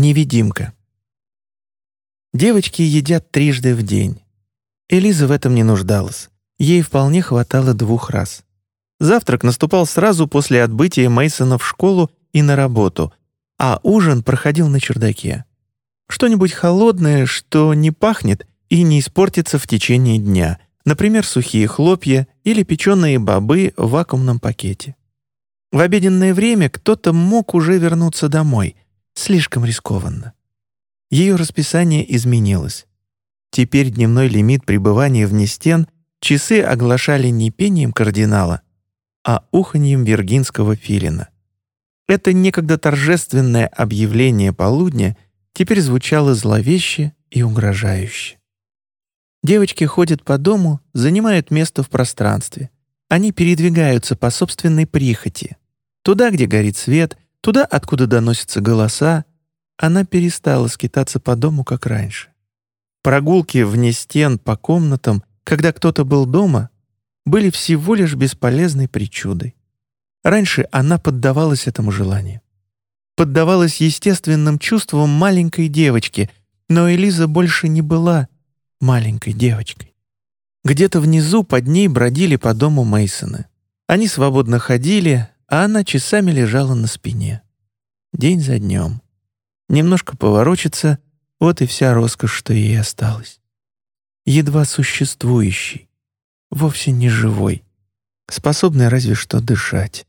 Невидимка. Девочки едят трижды в день. Элиза в этом не нуждалась. Ей вполне хватало двух раз. Завтрак наступал сразу после отбытия Мейсона в школу и на работу, а ужин проходил на чердаке. Что-нибудь холодное, что не пахнет и не испортится в течение дня, например, сухие хлопья или печеные бобы в вакуумном пакете. В обеденное время кто-то мог уже вернуться домой. Слишком рискованно. Ее расписание изменилось. Теперь дневной лимит пребывания вне стен часы оглашали не пением кардинала, а уханьем виргинского филина. Это некогда торжественное объявление полудня теперь звучало зловеще и угрожающе. Девочки ходят по дому, занимают место в пространстве. Они передвигаются по собственной прихоти. Туда, где горит свет, туда, откуда доносятся голоса. Она перестала скитаться по дому, как раньше. Прогулки вне стен по комнатам, когда кто-то был дома, были всего лишь бесполезной причудой. Раньше она поддавалась этому желанию. Поддавалась естественным чувствам маленькой девочки, но Элиза больше не была маленькой девочкой. Где-то внизу под ней бродили по дому Мейсоны. Они свободно ходили, а она часами лежала на спине. День за днем. Немножко поворочится, вот и вся роскошь, что ей осталась. Едва существующий, вовсе не живой, способный разве что дышать.